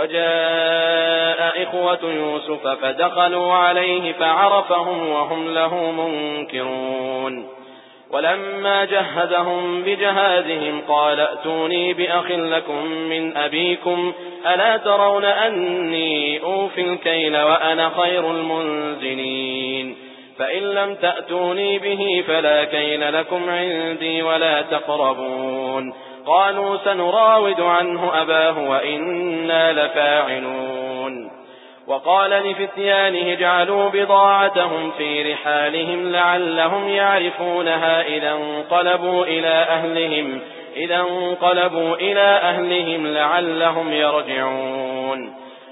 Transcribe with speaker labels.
Speaker 1: وجاء إخوة يوسف فدخلوا عليه فعرفهم وهم له منكرون. ولما جهزهم بجهازهم قال ائتوني بأخ لكم من أبيكم ألا ترون أني أوفي الكيل وأنا خير المنزلين؟ فإن لم تأتوني به فلا كيل لكم عندي ولا تقربون. قالوا سنراود عنه أباه وإنا لفاعلون. وقال لفتيانه اجعلوا بضاعتهم في رحالهم لعلهم يعرفونها إذا انقلبوا إلى أهلهم إذا انقلبوا إلى أهلهم لعلهم يرجعون.